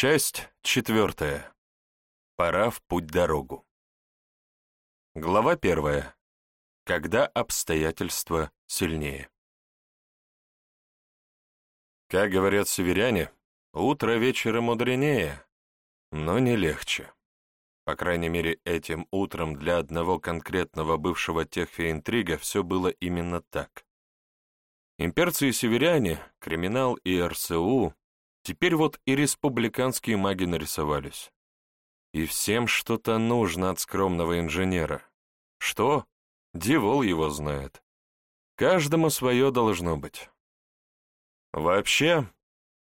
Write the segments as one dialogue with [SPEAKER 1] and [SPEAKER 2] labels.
[SPEAKER 1] Часть четвертая. Пора в путь-дорогу. Глава первая. Когда обстоятельства сильнее. Как говорят северяне, утро вечера мудренее, но не легче. По крайней мере, этим утром для одного конкретного бывшего техфи-интрига все было именно так. Имперцы и северяне, криминал и РСУ Теперь вот и республиканские маги нарисовались. И всем что-то нужно от скромного инженера. Что? Дивол его знает. Каждому свое должно быть. Вообще,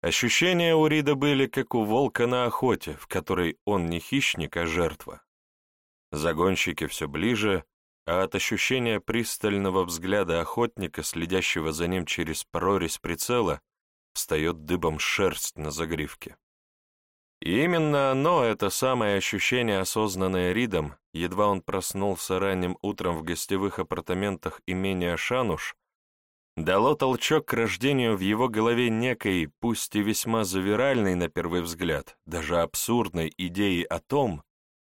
[SPEAKER 1] ощущения у Рида были как у волка на охоте, в которой он не хищник, а жертва. Загонщики все ближе, а от ощущения пристального взгляда охотника, следящего за ним через прорезь прицела, встает дыбом шерсть на загривке. И именно оно, это самое ощущение, осознанное Ридом, едва он проснулся ранним утром в гостевых апартаментах имения Шануш, дало толчок к рождению в его голове некой, пусть и весьма завиральной на первый взгляд, даже абсурдной идеи о том,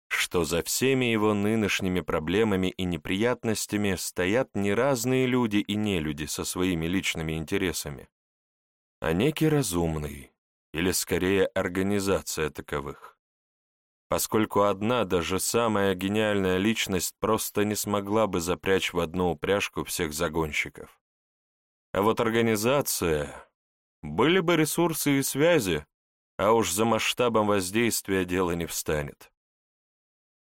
[SPEAKER 1] что за всеми его нынешними проблемами и неприятностями стоят не разные люди и нелюди со своими личными интересами, а некий разумный, или скорее организация таковых. Поскольку одна, даже самая гениальная личность просто не смогла бы запрячь в одну упряжку всех загонщиков. А вот организация... Были бы ресурсы и связи, а уж за масштабом воздействия дело не встанет.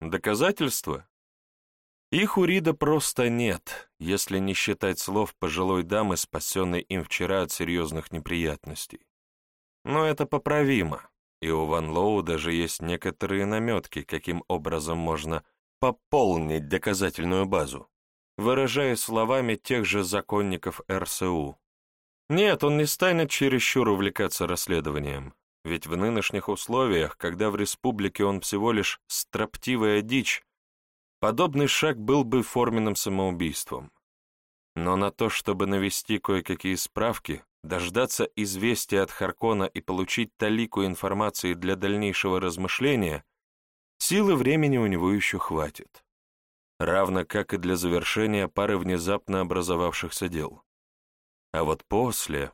[SPEAKER 1] Доказательства? Их у Рида просто нет, если не считать слов пожилой дамы, спасенной им вчера от серьезных неприятностей. Но это поправимо, и у Ван Лоу даже есть некоторые наметки, каким образом можно пополнить доказательную базу, выражаясь словами тех же законников РСУ. Нет, он не станет чересчур увлекаться расследованием, ведь в нынешних условиях, когда в республике он всего лишь строптивая дичь, Подобный шаг был бы форменным самоубийством. Но на то, чтобы навести кое-какие справки, дождаться известия от Харкона и получить талику информации для дальнейшего размышления, силы времени у него еще хватит. Равно как и для завершения пары внезапно образовавшихся дел. А вот после...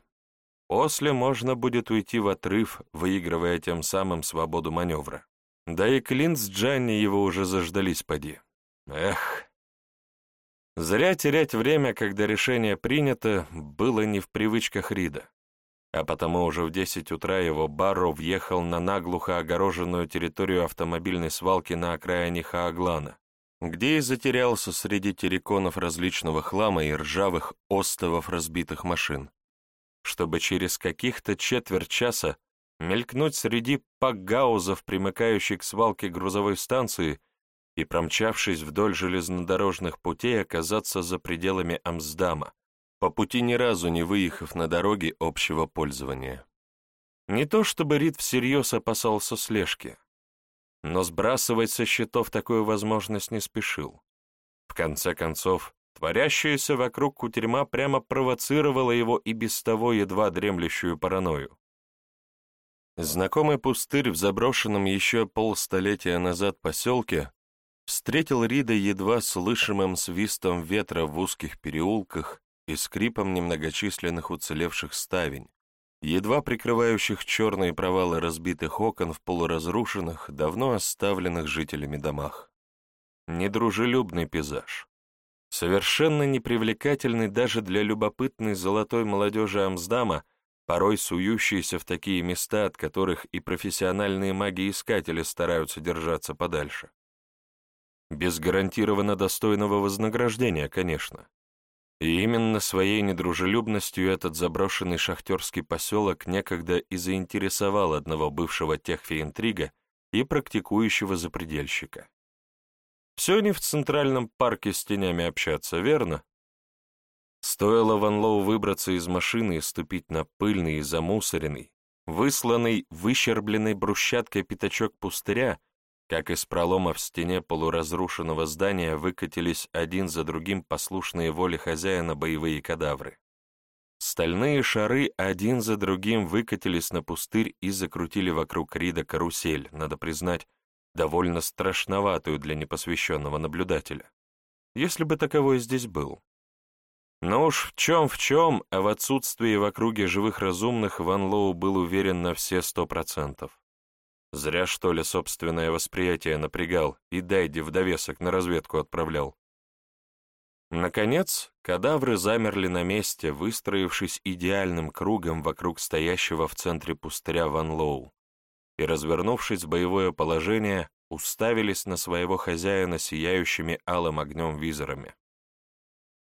[SPEAKER 1] После можно будет уйти в отрыв, выигрывая тем самым свободу маневра. Да и Клинт с Джанни его уже заждались поди. Эх. Зря терять время, когда решение принято, было не в привычках Рида. А потому уже в десять утра его Барро въехал на наглухо огороженную территорию автомобильной свалки на окраине Хааглана, где и затерялся среди терриконов различного хлама и ржавых остовов разбитых машин, чтобы через каких-то четверть часа мелькнуть среди пакгаузов, примыкающей к свалке грузовой станции, и, промчавшись вдоль железнодорожных путей, оказаться за пределами Амсдама, по пути ни разу не выехав на дороги общего пользования. Не то чтобы Рид всерьез опасался слежки, но сбрасывать со счетов такую возможность не спешил. В конце концов, творящаяся вокруг кутерьма прямо провоцировала его и без того едва дремлющую паранойю. Знакомый пустырь в заброшенном еще полстолетия назад поселке встретил Рида едва слышимым свистом ветра в узких переулках и скрипом немногочисленных уцелевших ставень, едва прикрывающих черные провалы разбитых окон в полуразрушенных, давно оставленных жителями домах. Недружелюбный пейзаж. Совершенно непривлекательный даже для любопытной золотой молодежи Амсдама, порой сующиеся в такие места, от которых и профессиональные маги-искатели стараются держаться подальше. Без гарантированно достойного вознаграждения, конечно. И именно своей недружелюбностью этот заброшенный шахтерский поселок некогда и заинтересовал одного бывшего техфи-интрига и практикующего запредельщика. Все не в центральном парке с тенями общаться, верно? Стоило Ван Лоу выбраться из машины и ступить на пыльный и замусоренный, высланный, выщербленный брусчаткой пятачок пустыря, как из пролома в стене полуразрушенного здания выкатились один за другим послушные воле хозяина боевые кадавры. Стальные шары один за другим выкатились на пустырь и закрутили вокруг Рида карусель, надо признать, довольно страшноватую для непосвященного наблюдателя, если бы таковой здесь был. Но уж в чем в чем, а в отсутствии в округе живых разумных Ван Лоу был уверен на все сто процентов. Зря, что ли, собственное восприятие напрягал и Дайди в довесок на разведку отправлял. Наконец, кадавры замерли на месте, выстроившись идеальным кругом вокруг стоящего в центре пустыря Ван Лоу, и, развернувшись в боевое положение, уставились на своего хозяина сияющими алым огнем визорами.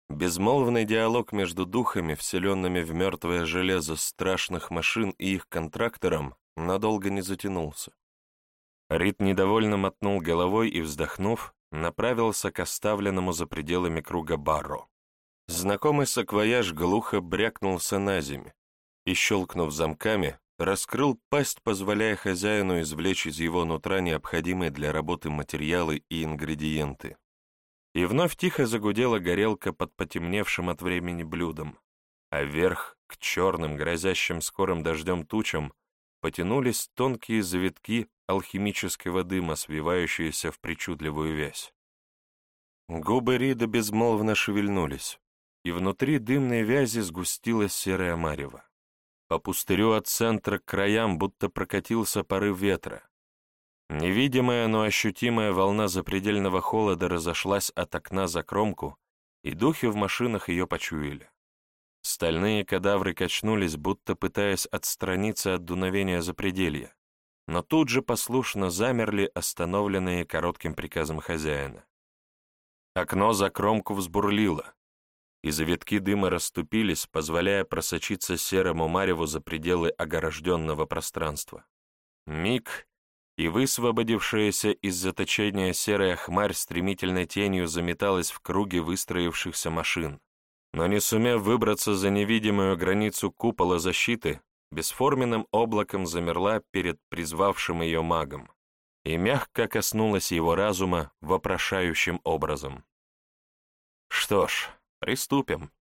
[SPEAKER 1] Безмолвный диалог между духами, вселенными в мертвое железо страшных машин и их контрактором, надолго не затянулся. Рид недовольно мотнул головой и, вздохнув, направился к оставленному за пределами круга бару. Знакомый саквояж глухо брякнулся на земь и, щелкнув замками, раскрыл пасть, позволяя хозяину извлечь из его нутра необходимые для работы материалы и ингредиенты. И вновь тихо загудела горелка под потемневшим от времени блюдом, а вверх, к черным, грозящим скорым дождем тучам, потянулись тонкие завитки алхимического дыма, свивающиеся в причудливую вязь. Губы Рида безмолвно шевельнулись, и внутри дымной вязи сгустилась серая марево. По пустырю от центра к краям будто прокатился порыв ветра. Невидимая, но ощутимая волна запредельного холода разошлась от окна за кромку, и духи в машинах ее почуяли. Стальные кадавры качнулись, будто пытаясь отстраниться от дуновения запределья, но тут же послушно замерли, остановленные коротким приказом хозяина. Окно за кромку взбурлило, и завитки дыма расступились, позволяя просочиться серому мареву за пределы огорожденного пространства. Миг, и высвободившаяся из заточения серая хмарь стремительной тенью заметалась в круге выстроившихся машин, но не сумев выбраться за невидимую границу купола защиты, бесформенным облаком замерла перед призвавшим ее магом и мягко коснулась его разума вопрошающим образом. «Что ж, приступим».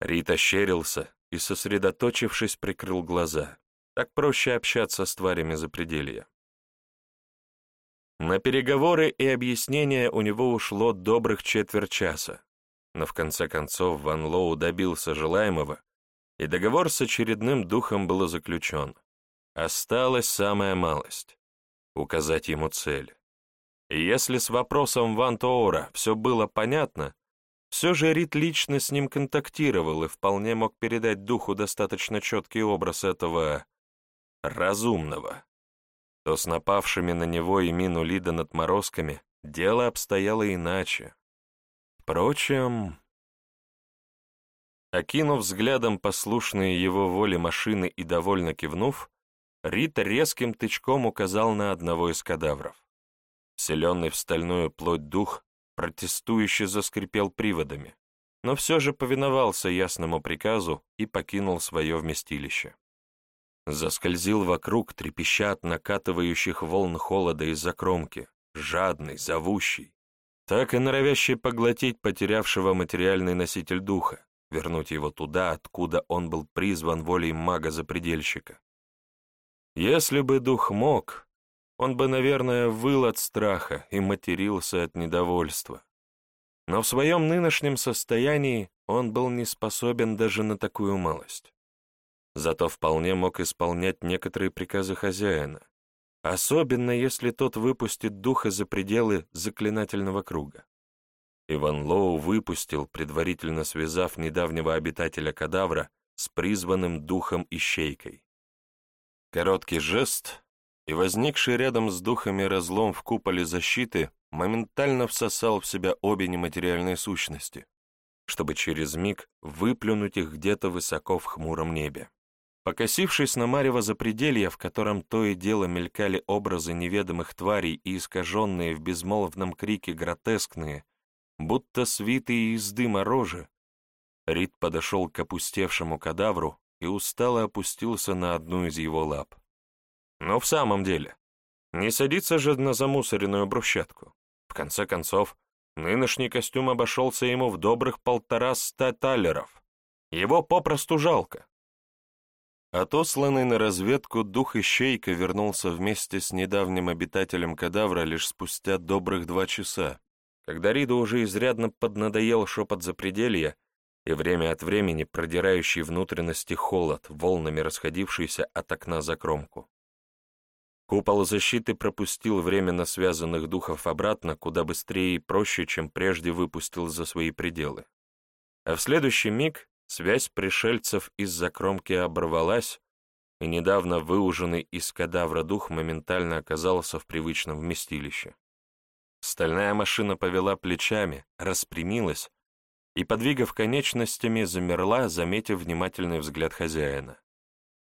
[SPEAKER 1] Рит ощерился и, сосредоточившись, прикрыл глаза. Так проще общаться с тварями запределья. На переговоры и объяснения у него ушло добрых четверть часа, но в конце концов Ван Лоу добился желаемого, и договор с очередным духом был заключен. Осталась самая малость — указать ему цель. И если с вопросом Ван Тоура все было понятно, все же Рит лично с ним контактировал и вполне мог передать духу достаточно четкий образ этого разумного, то с напавшими на него и мину Лида над морозками дело обстояло иначе. Впрочем... Окинув взглядом послушные его воле машины и довольно кивнув, Рита резким тычком указал на одного из кадавров. Вселенный в стальную плоть дух протестующе заскрипел приводами, но все же повиновался ясному приказу и покинул свое вместилище. Заскользил вокруг, трепеща от накатывающих волн холода из-за кромки, жадный, зовущий, так и норовящий поглотить потерявшего материальный носитель духа, вернуть его туда, откуда он был призван волей мага-запредельщика. Если бы дух мог, он бы, наверное, выл от страха и матерился от недовольства. Но в своем нынешнем состоянии он был не способен даже на такую малость. Зато вполне мог исполнять некоторые приказы хозяина, особенно если тот выпустит духа за пределы заклинательного круга. Иван Лоу выпустил, предварительно связав недавнего обитателя кадавра с призванным духом-ищейкой. Короткий жест, и возникший рядом с духами разлом в куполе защиты моментально всосал в себя обе нематериальные сущности, чтобы через миг выплюнуть их где-то высоко в хмуром небе. Покосившись на марево запределья, в котором то и дело мелькали образы неведомых тварей и искаженные в безмолвном крике гротескные, будто свитые из дыма рожи, Рид подошел к опустевшему кадавру и устало опустился на одну из его лап. Но в самом деле, не садиться же на замусоренную брусчатку. В конце концов, нынешний костюм обошелся ему в добрых полтора ста талеров, Его попросту жалко. Отосланный на разведку дух Ищейка вернулся вместе с недавним обитателем кадавра лишь спустя добрых два часа, когда Риду уже изрядно поднадоел шепот запределья и время от времени продирающий внутренности холод, волнами расходившийся от окна за кромку. Купол защиты пропустил временно связанных духов обратно куда быстрее и проще, чем прежде выпустил за свои пределы. А в следующий миг связь пришельцев из-за кромки оборвалась, и недавно выуженный из кадавра дух моментально оказался в привычном вместилище. Стальная машина повела плечами, распрямилась и, подвигав конечностями, замерла, заметив внимательный взгляд хозяина.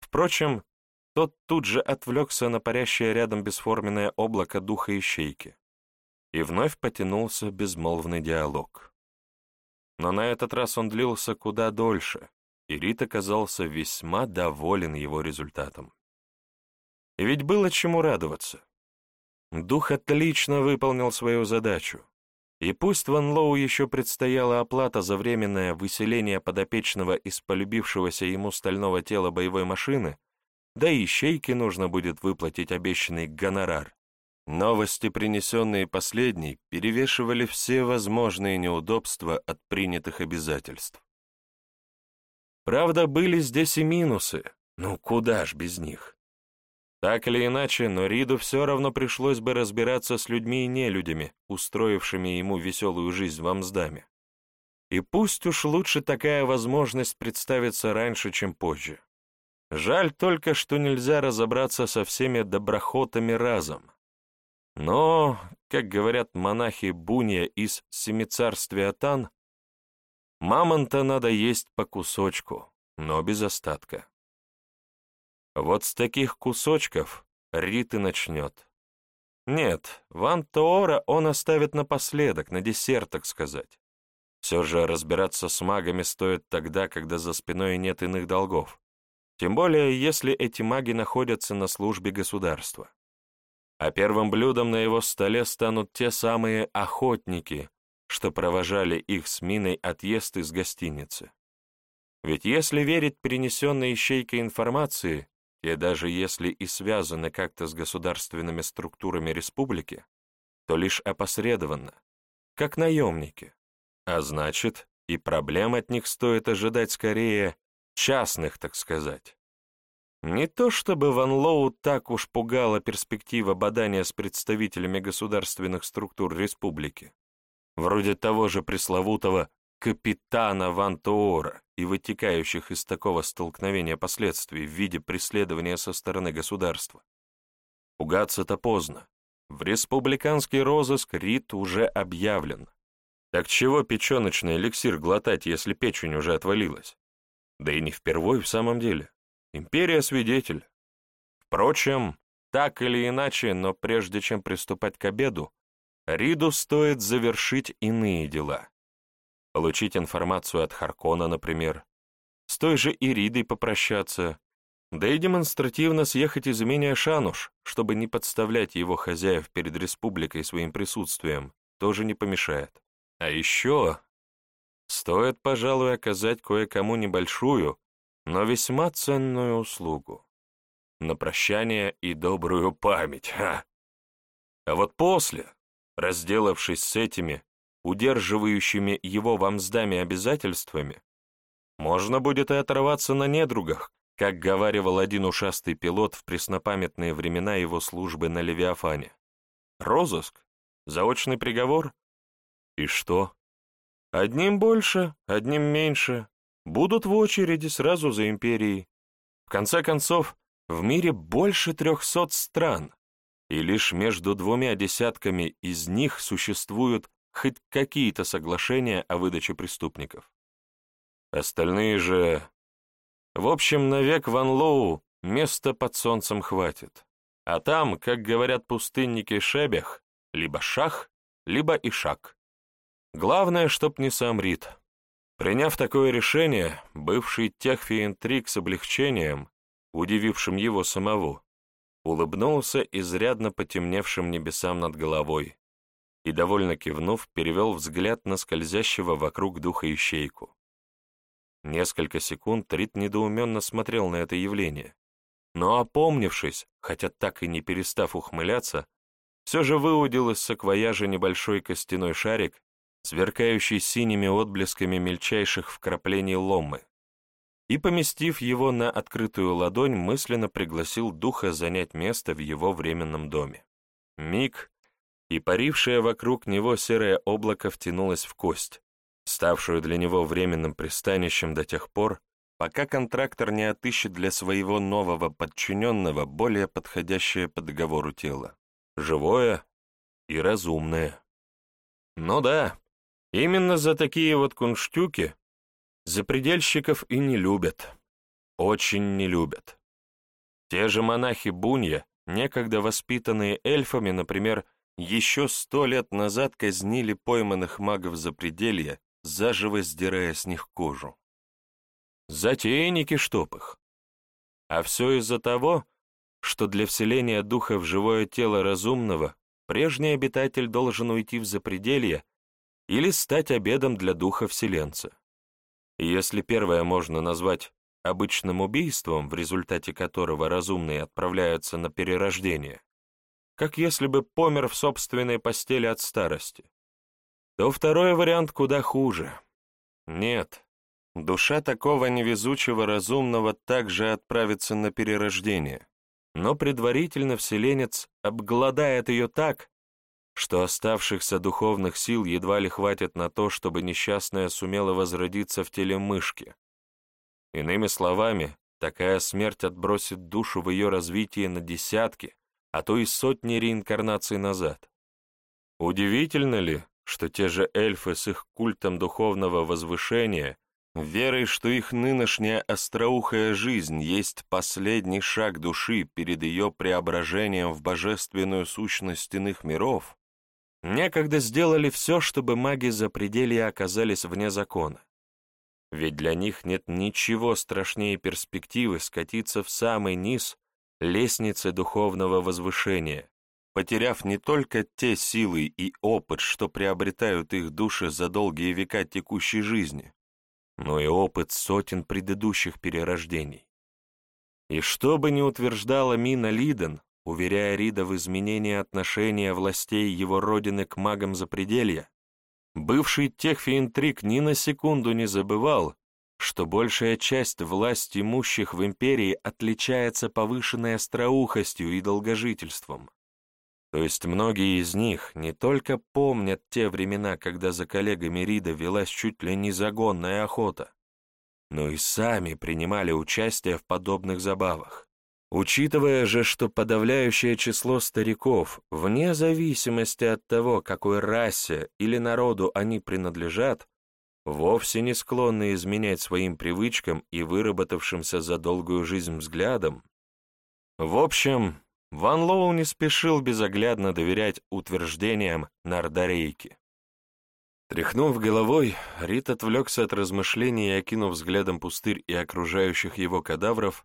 [SPEAKER 1] Впрочем, тот тут же отвлекся на парящее рядом бесформенное облако духа ищейки, и вновь потянулся безмолвный диалог. Но на этот раз он длился куда дольше, и Рит оказался весьма доволен его результатом. Ведь было чему радоваться. Дух отлично выполнил свою задачу, и пусть Ван Лоу еще предстояла оплата за временное выселение подопечного из полюбившегося ему стального тела боевой машины, да и ищейке нужно будет выплатить обещанный гонорар. Новости, принесенные последней, перевешивали все возможные неудобства от принятых обязательств. Правда, были здесь и минусы, ну куда ж без них. Так или иначе, но Риду все равно пришлось бы разбираться с людьми и нелюдями, устроившими ему веселую жизнь в Амсдаме. И пусть уж лучше такая возможность представится раньше, чем позже. Жаль только, что нельзя разобраться со всеми доброхотами разом. Но, как говорят монахи Буния из Семицарствия Тан, мамонта надо есть по кусочку, но без остатка. Вот с таких кусочков Рит и начнет. Нет, Ван Тоора он оставит напоследок, на десерт, так сказать. Все же разбираться с магами стоит тогда, когда за спиной нет иных долгов. Тем более, если эти маги находятся на службе государства. А первым блюдом на его столе станут те самые охотники, что провожали их с Миной отъезд из гостиницы. Ведь если верить перенесенной ищейкой информации, те даже если и связаны как-то с государственными структурами республики, то лишь опосредованно, как наемники. А значит, и проблем от них стоит ожидать скорее частных, так сказать. Не то чтобы Ван Лоу так уж пугала перспектива бадания с представителями государственных структур республики, вроде того же пресловутого капитана Ван Тоора и вытекающих из такого столкновения последствий в виде преследования со стороны государства. Пугаться-то поздно. В республиканский розыск РИТ уже объявлен. Так чего печеночный эликсир глотать, если печень уже отвалилась? Да и не впервой в самом деле. Империя свидетель. Впрочем, так или иначе, но прежде чем приступать к обеду, Риду стоит завершить иные дела. Получить информацию от Харкона, например, с той же Иридой попрощаться, да и демонстративно съехать из имения Шануш, чтобы не подставлять его хозяев перед республикой своим присутствием, тоже не помешает. А еще стоит, пожалуй, оказать кое-кому небольшую, но весьма ценную услугу. На прощание и добрую память, ха! А вот после, разделавшись с этими, удерживающими его в Амсдаме обязательствами, можно будет и оторваться на недругах, как говаривал один ушастый пилот в преснопамятные времена его службы на Левиафане. Розыск? Заочный приговор? И что? Одним больше, одним меньше. Будут в очереди сразу за империей. В конце концов, в мире больше трехсот стран, и лишь между двумя десятками из них существуют хоть какие-то соглашения о выдаче преступников. Остальные же... В общем, навек Ван Лоу места под солнцем хватит. А там, как говорят пустынники Шебех, либо шах, либо ишак. Главное, чтоб не сам Рид. Приняв такое решение, бывший техфиентрик с облегчением, удивившим его самого, улыбнулся изрядно потемневшим небесам над головой и, довольно кивнув, перевел взгляд на скользящего вокруг духа ищейку. Несколько секунд Рид недоуменно смотрел на это явление, но, опомнившись, хотя так и не перестав ухмыляться, все же выудил из саквояжа небольшой костяной шарик, сверкающий синими отблесками мельчайших вкраплений ломмы, и, поместив его на открытую ладонь, мысленно пригласил духа занять место в его временном доме. Миг, и парившее вокруг него серое облако втянулось в кость, ставшую для него временным пристанищем до тех пор, пока контрактор не отыщет для своего нового подчиненного более подходящее по договору тело. Живое и разумное. Ну да, именно за такие вот кунштюки запредельщиков и не любят. Очень не любят. Те же монахи Бунья, некогда воспитанные эльфами, например, еще сто лет назад казнили пойманных магов запределья, заживо сдирая с них кожу. Затейники чтоб их. А все из-за того, что для вселения духа в живое тело разумного прежний обитатель должен уйти в запределье или стать обедом для духа вселенца. И если первое можно назвать обычным убийством, в результате которого разумные отправляются на перерождение, как если бы помер в собственной постели от старости, то второй вариант куда хуже. Нет, Душа такого невезучего разумного также отправится на перерождение, но предварительно вселенец обгладает ее так, что оставшихся духовных сил едва ли хватит на то, чтобы несчастная сумела возродиться в теле мышки. Иными словами, такая смерть отбросит душу в ее развитии на десятки, а то и сотни реинкарнаций назад. Удивительно ли, что те же эльфы с их культом духовного возвышения верой, что их нынешняя остроухая жизнь есть последний шаг души перед ее преображением в божественную сущность иных миров, некогда сделали все, чтобы маги запределья оказались вне закона. Ведь для них нет ничего страшнее перспективы скатиться в самый низ лестницы духовного возвышения, потеряв не только те силы и опыт, что приобретают их души за долгие века текущей жизни, но и опыт сотен предыдущих перерождений. И что бы ни утверждала Мина Лиден, уверяя Рида в изменении отношения властей его родины к магам Запределья, бывший техфиинтриг ни на секунду не забывал, что большая часть власть имущих в империи отличается повышенной остроухостью и долгожительством. То есть многие из них не только помнят те времена, когда за коллегами Рида велась чуть ли не загонная охота, но и сами принимали участие в подобных забавах. Учитывая же, что подавляющее число стариков, вне зависимости от того, какой расе или народу они принадлежат, вовсе не склонны изменять своим привычкам и выработавшимся за долгую жизнь взглядам, в общем, Ван Лоу не спешил безоглядно доверять утверждениям Нардарейки. Тряхнув головой, Рит отвлекся от размышлений и, окинув взглядом пустырь и окружающих его кадавров,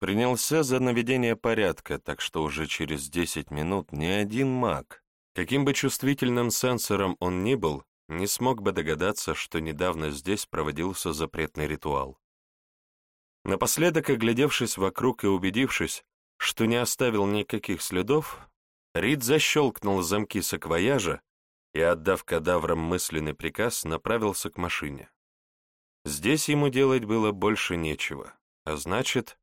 [SPEAKER 1] принялся за наведение порядка, так что уже через десять минут ни один маг, каким бы чувствительным сенсором он ни был, не смог бы догадаться, что недавно здесь проводился запретный ритуал. Напоследок, оглядевшись вокруг и убедившись, что не оставил никаких следов, Рид защелкнул замки саквояжа и, отдав кадаврам мысленный приказ, направился к машине. Здесь ему делать было больше нечего, а значит,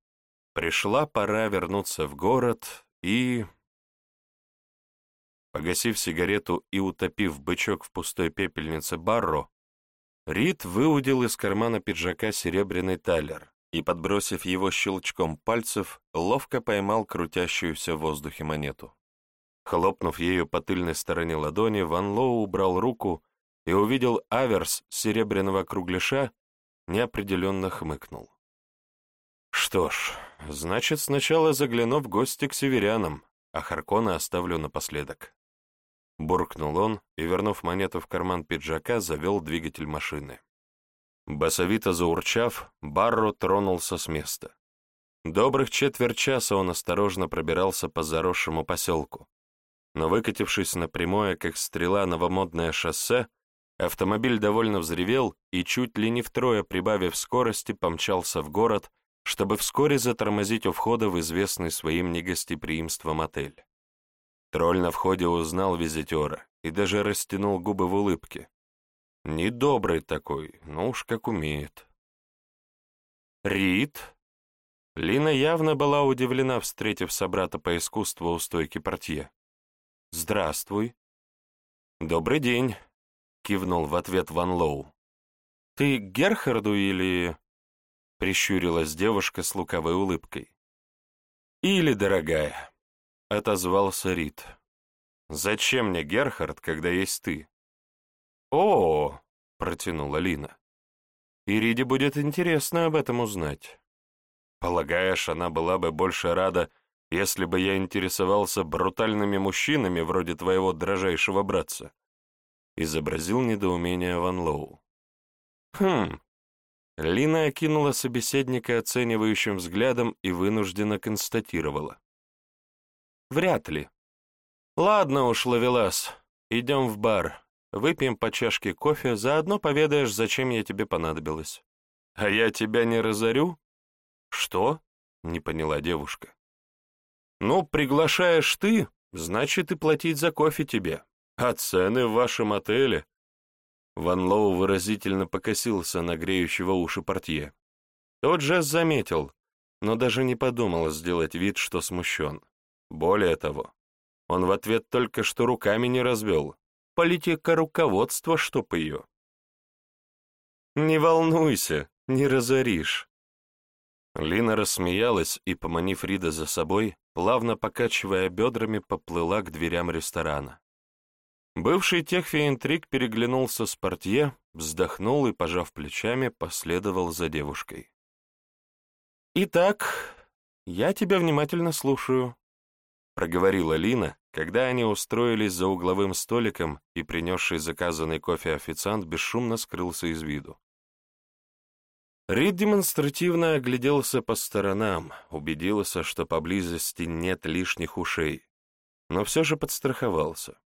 [SPEAKER 1] пришла пора вернуться в город и... Погасив сигарету и утопив бычок в пустой пепельнице Барро, Рид выудил из кармана пиджака серебряный талер и, подбросив его щелчком пальцев, ловко поймал крутящуюся в воздухе монету. Хлопнув ею по тыльной стороне ладони, Ван Лоу убрал руку и увидел аверс серебряного кругляша, неопределенно хмыкнул. Что ж, значит, сначала загляну в гости к северянам, а Харкона оставлю напоследок. Буркнул он и, вернув монету в карман пиджака, завел двигатель машины. Басовито заурчав, Барро тронулся с места. Добрых четверть часа он осторожно пробирался по заросшему поселку, но выкатившись на прямое, как стрела, новомодное шоссе, Автомобиль довольно взревел и, чуть ли не втрое прибавив скорости, помчался в город, чтобы вскоре затормозить у входа в известный своим негостеприимством отель. Тролль на входе узнал визитера и даже растянул губы в улыбке. Недобрый такой, но уж как умеет. «Рит?» Лина явно была удивлена, встретив собрата по искусству у стойки портье. «Здравствуй». «Добрый день», — кивнул в ответ Ван Лоу. «Ты к Герхарду или...» — прищурилась девушка с луковой улыбкой. «Или, дорогая», — отозвался Рит. «Зачем мне Герхард, когда есть ты?» «О!» — протянула Лина. «И Риде будет интересно об этом узнать». Полагаешь, она была бы больше рада, если бы я интересовался брутальными мужчинами вроде твоего дрожайшего братца?» Изобразил недоумение Ван Лоу. «Хм». Лина окинула собеседника оценивающим взглядом и вынужденно констатировала. «Вряд ли. Ладно уж, Лавелас, идем в бар, выпьем по чашке кофе, заодно поведаешь, зачем я тебе понадобилась. А я тебя не разорю?» «Что?» — не поняла девушка. «Ну, приглашаешь ты, значит и платить за кофе тебе. А цены в вашем отеле?» Ван Лоу выразительно покосился на греющего уши портье. Тот же заметил, но даже не подумал сделать вид, что смущен. Более того, он в ответ только что руками не развел. Политика руководства, чтоб ее. «Не волнуйся, не разоришь», Лина рассмеялась и, поманив Рида за собой, плавно покачивая бедрами, поплыла к дверям ресторана. Бывший техфи-интриг переглянулся с портье, вздохнул и, пожав плечами, последовал за девушкой. «Итак, я тебя внимательно слушаю», — проговорила Лина, когда они устроились за угловым столиком и принесший заказанный кофе официант бесшумно скрылся из виду. Рид демонстративно огляделся по сторонам, убедился, что поблизости нет лишних ушей, но все же подстраховался.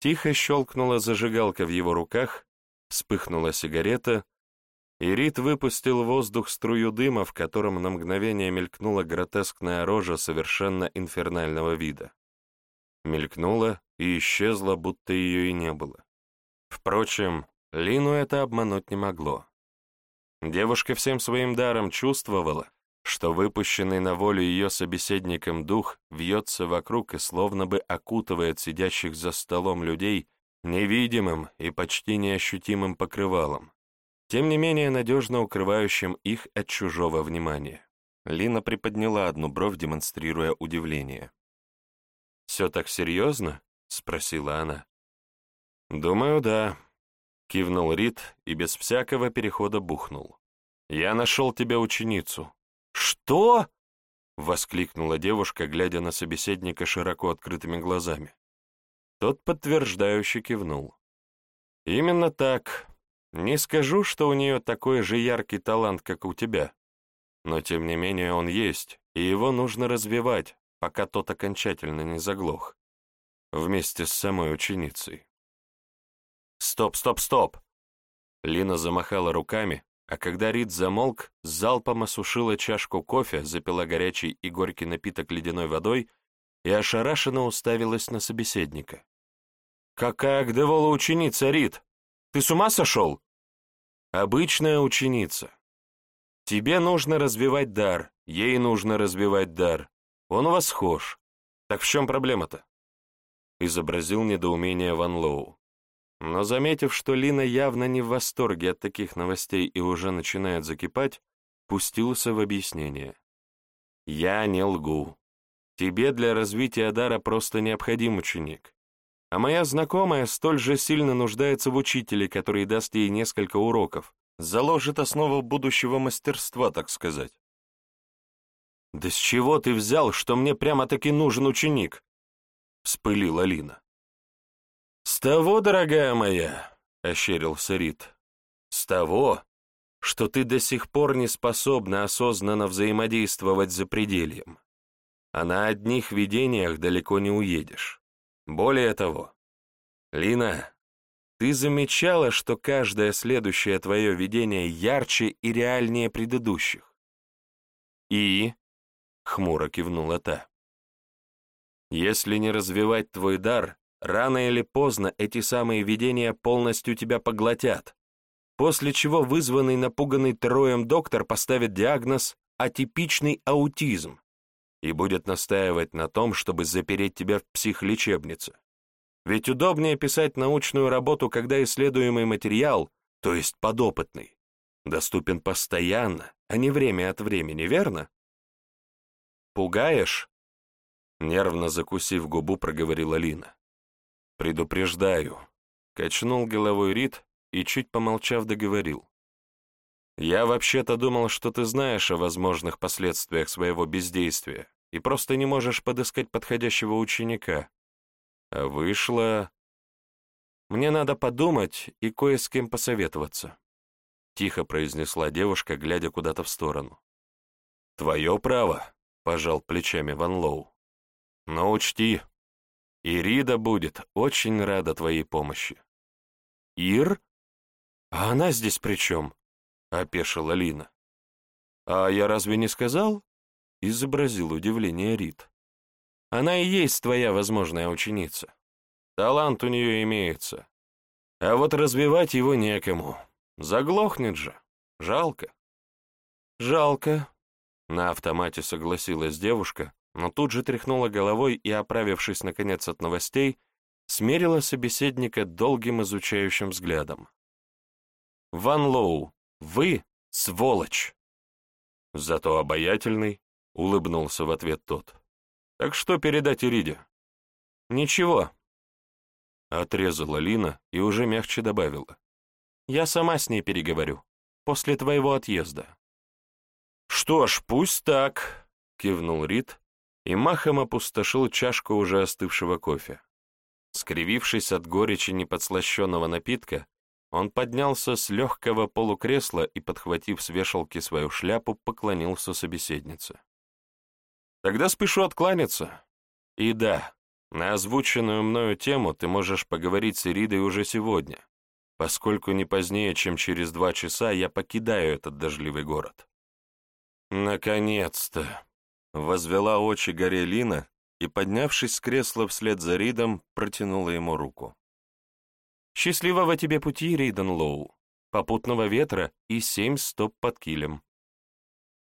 [SPEAKER 1] Тихо щелкнула зажигалка в его руках, вспыхнула сигарета, и Рид выпустил воздух струю дыма, в котором на мгновение мелькнула гротескная рожа совершенно инфернального вида. Мелькнула и исчезла, будто ее и не было. Впрочем, Лину это обмануть не могло. Девушка всем своим даром чувствовала, что выпущенный на волю ее собеседником дух вьется вокруг и словно бы окутывает сидящих за столом людей невидимым и почти неощутимым покрывалом, тем не менее надежно укрывающим их от чужого внимания. Лина приподняла одну бровь, демонстрируя удивление. «Все так серьезно?» — спросила она. «Думаю, да», Кивнул Рид и без всякого перехода бухнул. «Я нашел тебе ученицу». «Что?» — воскликнула девушка, глядя на собеседника широко открытыми глазами. Тот подтверждающе кивнул. «Именно так. Не скажу, что у нее такой же яркий талант, как у тебя. Но, тем не менее, он есть, и его нужно развивать, пока тот окончательно не заглох. Вместе с самой ученицей. «Стоп, стоп, стоп!» Лина замахала руками, а когда Рид замолк, залпом осушила чашку кофе, запила горячий и горький напиток ледяной водой и ошарашенно уставилась на собеседника. «Какая к деволу ученица, Рид? Ты с ума сошел?» «Обычная ученица. Тебе нужно развивать дар, ей нужно развивать дар. Он у вас схож. Так в чем проблема-то?» Изобразил недоумение Ван Лоу. Но заметив, что Лина явно не в восторге от таких новостей и уже начинает закипать, пустился в объяснение. «Я не лгу. Тебе для развития дара просто необходим ученик. А моя знакомая столь же сильно нуждается в учителе, который даст ей несколько уроков, заложит основу будущего мастерства, так сказать». «Да с чего ты взял, что мне прямо-таки нужен ученик?» — вспылила Лина. «С того, дорогая моя», — ощерился Рит, — «с того, что ты до сих пор не способна осознанно взаимодействовать за пределием. А на одних видениях далеко не уедешь. Более того, Лина, ты замечала, что каждое следующее твое видение ярче и реальнее предыдущих? И, — хмуро кивнула та, — если не развивать твой дар, рано или поздно эти самые видения полностью тебя поглотят, после чего вызванный напуганный троем доктор поставит диагноз «атипичный аутизм» и будет настаивать на том, чтобы запереть тебя в психлечебнице. Ведь удобнее писать научную работу, когда исследуемый материал, то есть подопытный, доступен постоянно, а не время от времени, верно? «Пугаешь?» Нервно закусив губу, проговорила Лина. «Предупреждаю», — качнул головой Рид, и, чуть помолчав, договорил. «Я вообще-то думал, что ты знаешь о возможных последствиях своего бездействия и просто не можешь подыскать подходящего ученика. А вышло... Мне надо подумать и кое с кем посоветоваться», — тихо произнесла девушка, глядя куда-то в сторону. «Твое право», — пожал плечами Ван Лоу. «Но учти, Ирида будет очень рада твоей помощи». «Ир?» «А она здесь при чем?» — опешила Лина. «А я разве не сказал?» — изобразил удивление Рит. «Она и есть твоя возможная ученица. Талант у нее имеется. А вот развивать его некому. Заглохнет же. Жалко». «Жалко», — на автомате согласилась девушка, но тут же тряхнула головой и, оправившись наконец от новостей, смерила собеседника долгим изучающим взглядом. Ван Лоу, вы сволочь!» «Зато обаятельный», — улыбнулся в ответ тот. «Так что передать Ириде?» «Ничего», — отрезала Лина и уже мягче добавила. «Я сама с ней переговорю, после твоего отъезда». «Что ж, пусть так», — кивнул Рид и махом опустошил чашку уже остывшего кофе. Скривившись от горечи неподслащенного напитка, он поднялся с легкого полукресла и, подхватив с вешалки свою шляпу, поклонился собеседнице. «Тогда спешу откланяться. И да, на озвученную мною тему ты можешь поговорить с Иридой уже сегодня, поскольку не позднее, чем через два часа я покидаю этот дождливый город». «Наконец-то!» — возвела очи горе Лина и, поднявшись с кресла вслед за Ридом, протянула ему руку. Счастливого тебе пути, Рейден Лоу, попутного ветра и семь стоп под килем.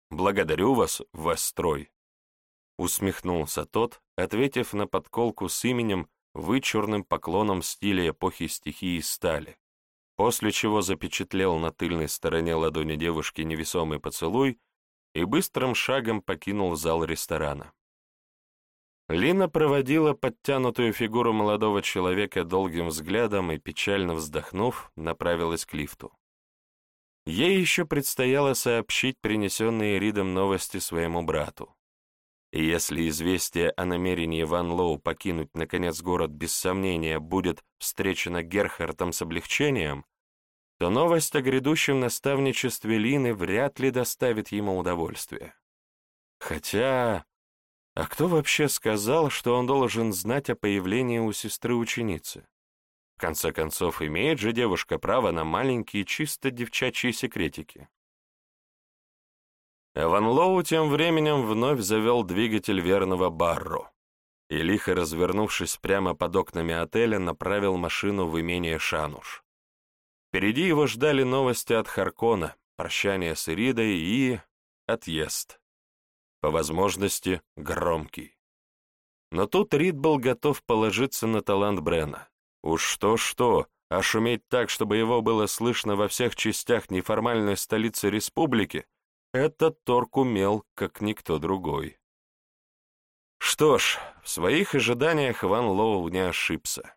[SPEAKER 1] Благодарю вас, Вестрой, усмехнулся тот, ответив на подколку с именем вычурным поклоном в стиле эпохи стихии стали, после чего запечатлел на тыльной стороне ладони девушки невесомый поцелуй и быстрым шагом покинул зал ресторана. Лина проводила подтянутую фигуру молодого человека долгим взглядом и, печально вздохнув, направилась к лифту. Ей еще предстояло сообщить принесенные Ридом новости своему брату. И если известие о намерении Ван Лоу покинуть, наконец, город без сомнения будет встречено Герхардом с облегчением, то новость о грядущем наставничестве Лины вряд ли доставит ему удовольствие. Хотя... А кто вообще сказал, что он должен знать о появлении у сестры-ученицы? В конце концов, имеет же девушка право на маленькие чисто девчачьи секретики. Эван Лоу тем временем вновь завел двигатель верного Барро и, лихо развернувшись прямо под окнами отеля, направил машину в имение Шануш. Впереди его ждали новости от Харкона, прощание с Иридой и... отъезд по возможности громкий. Но тут Рид был готов положиться на талант Брена. Уж что-что, а шуметь так, чтобы его было слышно во всех частях неформальной столицы республики, этот Торг умел, как никто другой. Что ж, в своих ожиданиях Ван Лоу не ошибся.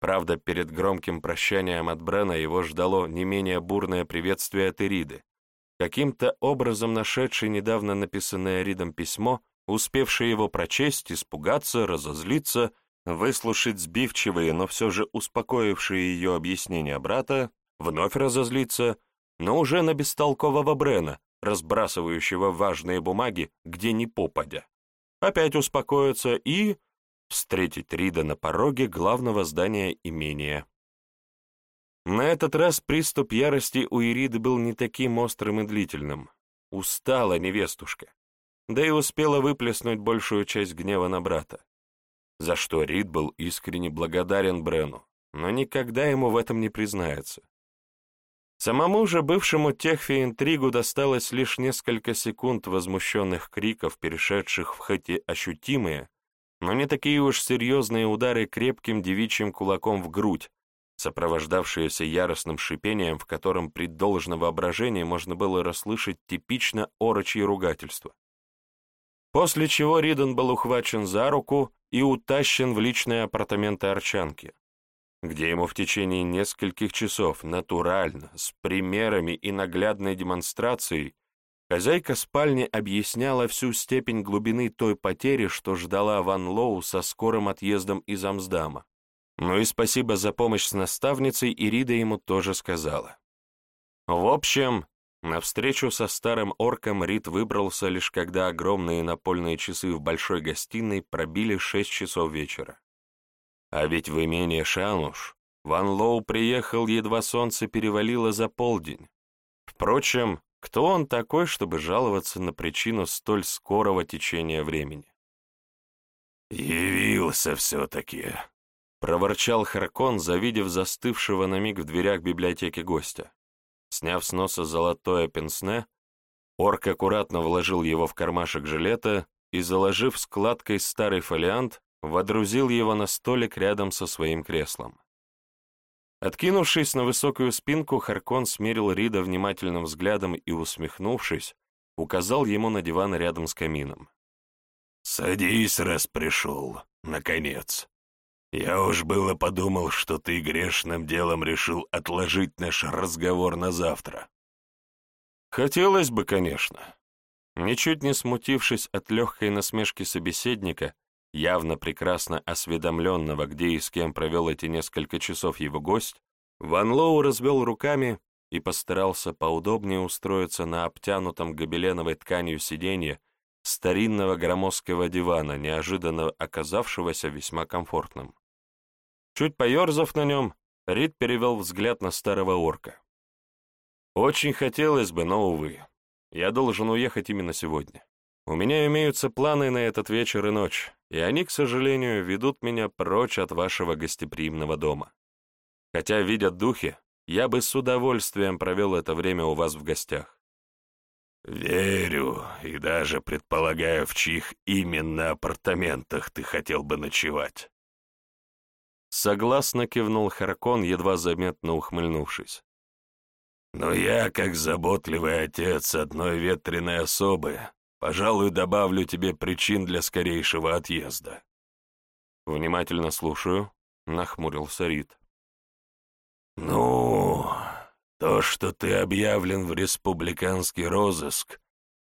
[SPEAKER 1] Правда, перед громким прощанием от Брена его ждало не менее бурное приветствие от Ириды, каким-то образом нашедший недавно написанное Ридом письмо, успевший его прочесть, испугаться, разозлиться, выслушать сбивчивые, но все же успокоившие ее объяснения брата, вновь разозлиться, но уже на бестолкового Брена, разбрасывающего важные бумаги, где ни попадя. Опять успокоиться и встретить Рида на пороге главного здания имения. На этот раз приступ ярости у Ириды был не таким острым и длительным. Устала невестушка, да и успела выплеснуть большую часть гнева на брата, за что Рид был искренне благодарен Брену, но никогда ему в этом не признается. Самому же бывшему Техфе интригу досталось лишь несколько секунд возмущенных криков, перешедших в хоть и ощутимые, но не такие уж серьезные удары крепким девичьим кулаком в грудь, сопровождавшиеся яростным шипением, в котором при должном воображении можно было расслышать типично орочье ругательство. После чего Риден был ухвачен за руку и утащен в личные апартаменты Арчанки, где ему в течение нескольких часов натурально, с примерами и наглядной демонстрацией, хозяйка спальни объясняла всю степень глубины той потери, что ждала Ван Лоу со скорым отъездом из Амсдама. Ну и спасибо за помощь с наставницей, Ирида ему тоже сказала. В общем, на встречу со старым орком Рид выбрался лишь когда огромные напольные часы в большой гостиной пробили шесть часов вечера. А ведь в имение Шануш Ван Лоу приехал, едва солнце перевалило за полдень. Впрочем, кто он такой, чтобы жаловаться на причину столь скорого течения времени?
[SPEAKER 2] «Явился все-таки», — проворчал
[SPEAKER 1] Харкон, завидев застывшего на миг в дверях библиотеки гостя. Сняв с носа золотое пенсне, орк аккуратно вложил его в кармашек жилета и, заложив складкой старый фолиант, водрузил его на столик рядом со своим креслом. Откинувшись на высокую спинку, Харкон смерил Рида внимательным взглядом и, усмехнувшись, указал ему на диван рядом с камином.
[SPEAKER 2] «Садись, раз пришел, наконец. Я уж было подумал, что ты грешным делом решил отложить наш разговор на завтра».
[SPEAKER 1] «Хотелось бы, конечно». Ничуть не смутившись от легкой насмешки собеседника, явно прекрасно осведомленного, где и с кем провел эти несколько часов его гость, Ван Лоу развел руками и постарался поудобнее устроиться на обтянутом гобеленовой тканью сиденье старинного громоздкого дивана, неожиданно оказавшегося весьма комфортным. Чуть поерзав на нем, Рид перевел взгляд на старого орка. «Очень хотелось бы, но, увы, я должен уехать именно сегодня. У меня имеются планы на этот вечер и ночь, и они, к сожалению, ведут меня прочь от вашего гостеприимного дома. Хотя, видят духи, я бы с удовольствием провел это время у вас в гостях.
[SPEAKER 2] «Верю, и даже предполагаю, в чьих именно апартаментах ты хотел бы ночевать».
[SPEAKER 1] Согласно кивнул Харкон, едва заметно ухмыльнувшись.
[SPEAKER 2] «Но я, как заботливый отец одной ветреной особы, Пожалуй, добавлю тебе причин для скорейшего отъезда».
[SPEAKER 1] «Внимательно слушаю», — нахмурился Рид.
[SPEAKER 2] «Ну, то, что ты объявлен в республиканский розыск,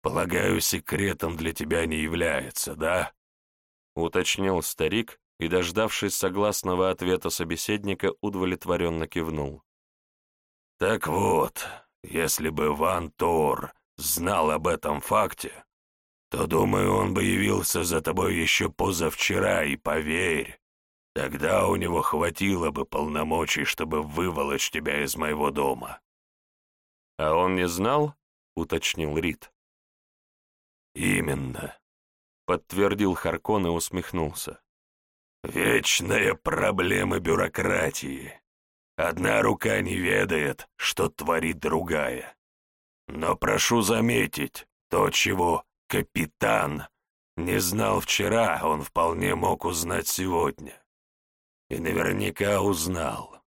[SPEAKER 2] полагаю, секретом для тебя не является, да?»
[SPEAKER 1] — уточнил старик и, дождавшись согласного ответа собеседника, удовлетворенно кивнул.
[SPEAKER 2] «Так вот, если бы Ван Тор знал об этом факте, то, думаю, он бы явился за тобой еще позавчера, и поверь, тогда у него хватило бы полномочий, чтобы выволочь тебя из моего дома».
[SPEAKER 1] «А он не знал?» — уточнил Рид.
[SPEAKER 2] «Именно», —
[SPEAKER 1] подтвердил Харкон и усмехнулся.
[SPEAKER 2] «Вечная проблема бюрократии. Одна рука не ведает, что творит другая. Но прошу заметить, то, чего Капитан не знал вчера, он вполне мог узнать сегодня. И наверняка узнал.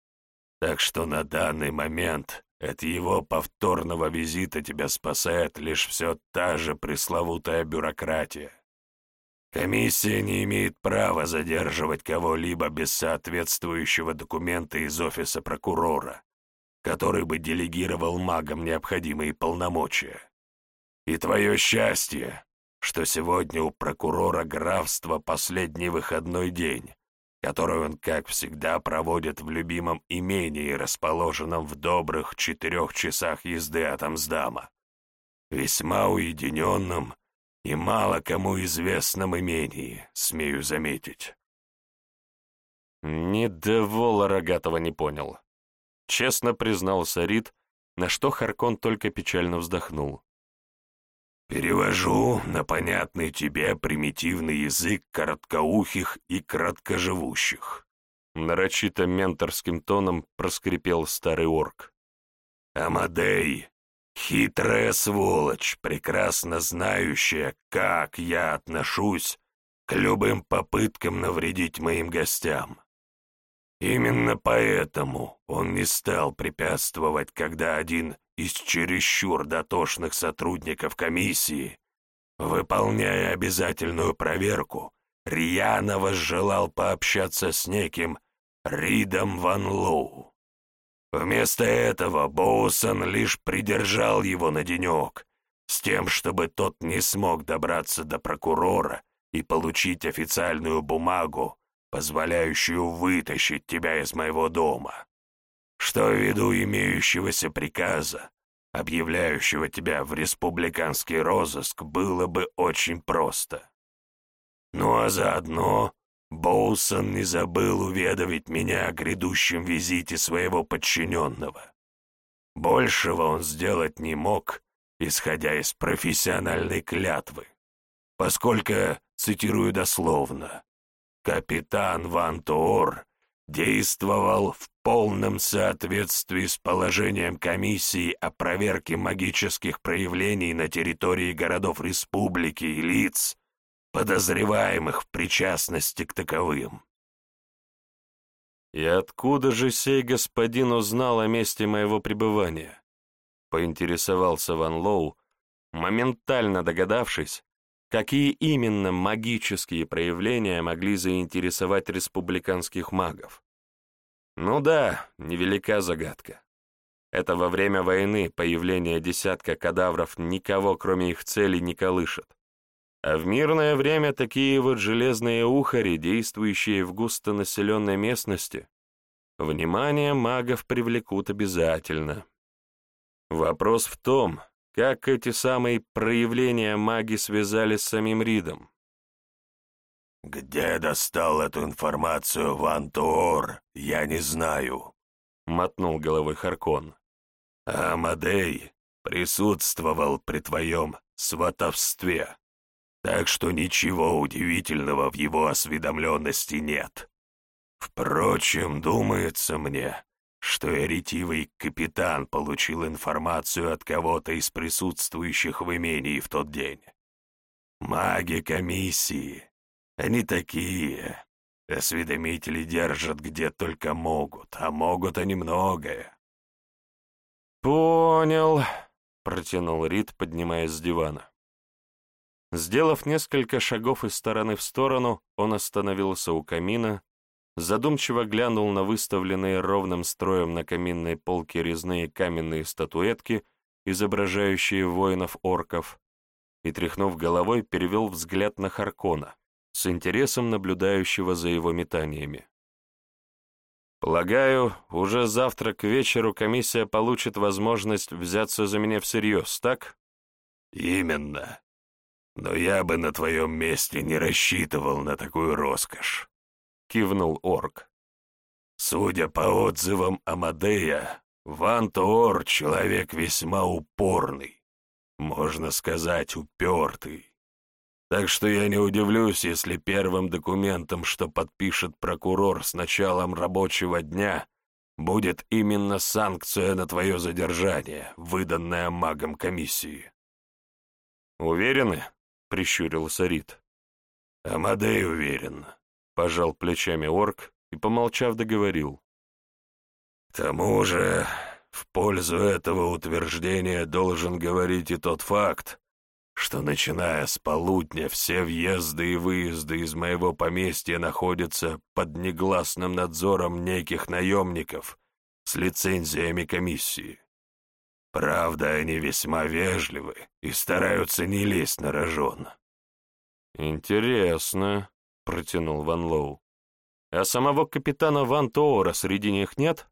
[SPEAKER 2] Так что на данный момент от его повторного визита тебя спасает лишь все та же пресловутая бюрократия. Комиссия не имеет права задерживать кого-либо без соответствующего документа из офиса прокурора, который бы делегировал магам необходимые полномочия. И твое счастье, что сегодня у прокурора графства последний выходной день, который он, как всегда, проводит в любимом имении, расположенном в добрых четырех часах езды от Амсдама. Весьма уединенном и мало кому известном имении, смею заметить.
[SPEAKER 1] Ни до вола рогатого не понял. честно признался Рид, на что Харкон только печально вздохнул.
[SPEAKER 2] «Перевожу на понятный тебе примитивный язык короткоухих и краткоживущих»,
[SPEAKER 1] нарочито менторским тоном проскрипел старый орк.
[SPEAKER 2] «Амадей, хитрая сволочь, прекрасно знающая, как я отношусь к любым попыткам навредить моим гостям. Именно поэтому он не стал препятствовать, когда один из чересчур дотошных сотрудников комиссии, выполняя обязательную проверку, рьяно возжелал пообщаться с неким Ридом Ван Лоу. Вместо этого Боусон лишь придержал его на денек, с тем, чтобы тот не смог добраться до прокурора и получить официальную бумагу, позволяющую вытащить тебя из моего дома, что ввиду имеющегося приказа, объявляющего тебя в республиканский розыск, было бы очень просто. Ну а заодно Боусон не забыл уведомить меня о грядущем визите своего подчиненного. Большего он сделать не мог, исходя из профессиональной клятвы, поскольку, цитирую дословно, Капитан Ван Туор действовал в полном соответствии с положением комиссии о проверке магических проявлений на территории городов республики и лиц, подозреваемых в причастности к таковым.
[SPEAKER 1] «И откуда же сей господин узнал о месте моего пребывания?» — поинтересовался Ван Лоу, моментально догадавшись, Какие именно магические проявления могли заинтересовать республиканских магов? Ну да, невелика загадка. Это во время войны появление десятка кадавров никого, кроме их цели, не колышет. А в мирное время такие вот железные ухари, действующие в густонаселенной местности, внимание магов привлекут обязательно. Вопрос в том, как эти самые проявления маги связали с самим Ридом?
[SPEAKER 2] «Где достал эту информацию Ван Туор, я не знаю», — мотнул головой Харкон. «А Амадей присутствовал при твоем сватовстве, так что ничего удивительного в его осведомленности нет. Впрочем, думается мне, что ретивый капитан получил информацию от кого-то из присутствующих в имении в тот день. Маги комиссии, они такие. Осведомители держат где только могут, а могут они многое.
[SPEAKER 1] «Понял», — протянул Рид, поднимаясь с дивана. Сделав несколько шагов из стороны в сторону, он остановился у камина, задумчиво глянул на выставленные ровным строем на каминной полке резные каменные статуэтки, изображающие воинов-орков, и, тряхнув головой, перевел взгляд на Харкона, с интересом наблюдающего за его метаниями. «Полагаю, уже завтра к вечеру комиссия получит возможность взяться за меня всерьез, так?»
[SPEAKER 2] «Именно. Но я бы на твоем месте не рассчитывал на такую роскошь кивнул орк. Судя по отзывам Амадея, Ван Тоор человек весьма упорный, можно сказать, упертый. Так что я не удивлюсь, если первым документом, что подпишет прокурор с началом рабочего дня, будет именно санкция на твое задержание, выданная магом комиссии.
[SPEAKER 1] «Уверены?» — прищурился Рид.
[SPEAKER 2] «Амадей уверен.
[SPEAKER 1] — пожал плечами орк и, помолчав, договорил.
[SPEAKER 2] «К тому же, в пользу этого утверждения должен говорить и тот факт, что, начиная с полудня, все въезды и выезды из моего поместья находятся под негласным надзором неких наемников с лицензиями комиссии. Правда, они весьма вежливы и стараются не лезть на рожон».
[SPEAKER 1] «Интересно», — протянул Ван Лоу. «А самого капитана Ван Тоора среди них нет?»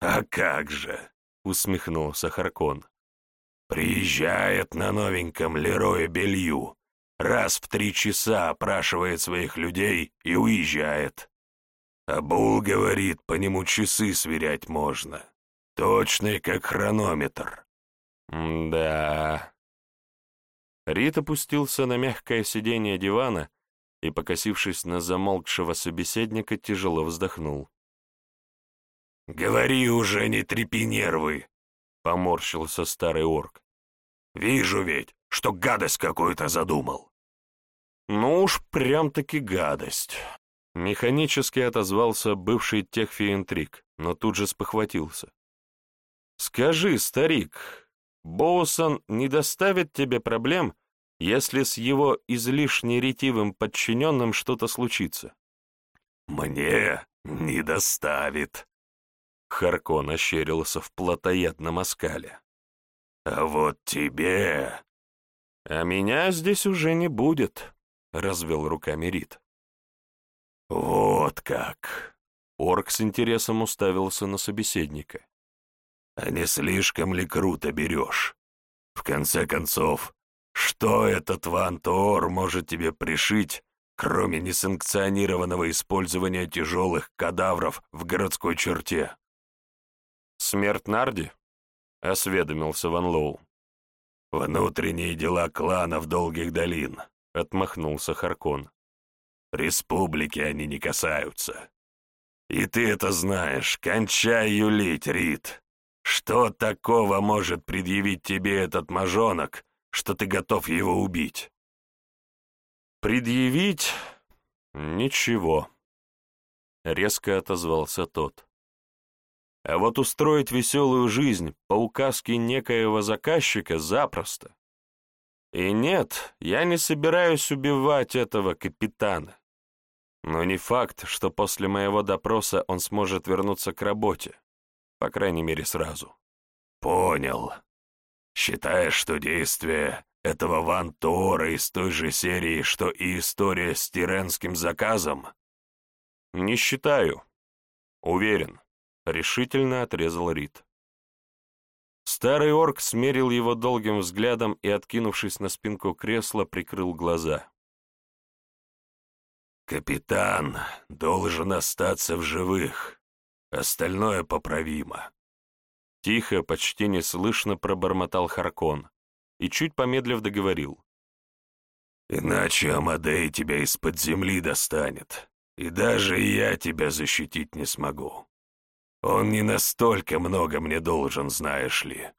[SPEAKER 2] «А как же!» — усмехнулся Харкон. «Приезжает на новеньком Лерое Белью, раз в три часа опрашивает своих людей и уезжает. А Бул говорит, по нему часы сверять можно. точный, как хронометр.
[SPEAKER 1] Да. Рит опустился на мягкое сиденье дивана и, покосившись на замолкшего собеседника, тяжело вздохнул.
[SPEAKER 2] «Говори уже, не трепи нервы!» — поморщился старый орк. «Вижу ведь, что гадость какую-то задумал».
[SPEAKER 1] «Ну уж прям-таки гадость!» Механически отозвался бывший техфиентрик, но тут же спохватился. «Скажи, старик, Боусон не доставит тебе проблем, если с его излишне ретивым подчиненным что-то случится?»
[SPEAKER 2] «Мне не доставит», — Харкон ощерился в плотоядном оскале. «А вот тебе...»
[SPEAKER 1] «А меня здесь уже не будет», — развел руками Рид.
[SPEAKER 2] «Вот как!»
[SPEAKER 1] Орк с интересом уставился на собеседника.
[SPEAKER 2] А не слишком ли круто берешь? В конце концов, что этот Ван Тоор может тебе пришить, кроме несанкционированного использования тяжелых кадавров в городской черте?
[SPEAKER 1] «Смерть Нарди?» — осведомился Ван Лоу.
[SPEAKER 2] «Внутренние дела кланов Долгих Долин», — отмахнулся Харкон. «Республики они не касаются. И ты это знаешь, кончай юлить, Рид. Что такого может предъявить тебе этот мажонок, что ты готов его убить?
[SPEAKER 1] Предъявить? Ничего. Резко отозвался тот. А вот устроить веселую жизнь по указке некоего заказчика запросто. И нет, я не собираюсь убивать этого капитана. Но не факт, что после моего допроса он сможет вернуться к работе. По крайней мере, сразу.
[SPEAKER 2] Понял. Считаешь, что действие этого Ван Тора из той же серии, что и история с тиренским заказом?
[SPEAKER 1] Не считаю. Уверен. Решительно отрезал Рид. Старый орк смерил его долгим взглядом и, откинувшись на спинку кресла, прикрыл глаза.
[SPEAKER 2] «Капитан должен остаться в живых. Остальное поправимо.
[SPEAKER 1] Тихо, почти неслышно пробормотал Харкон и, чуть помедлив, договорил.
[SPEAKER 2] «Иначе Амадей тебя из-под земли достанет, и даже я тебя защитить не смогу. Он не настолько много мне должен, знаешь ли».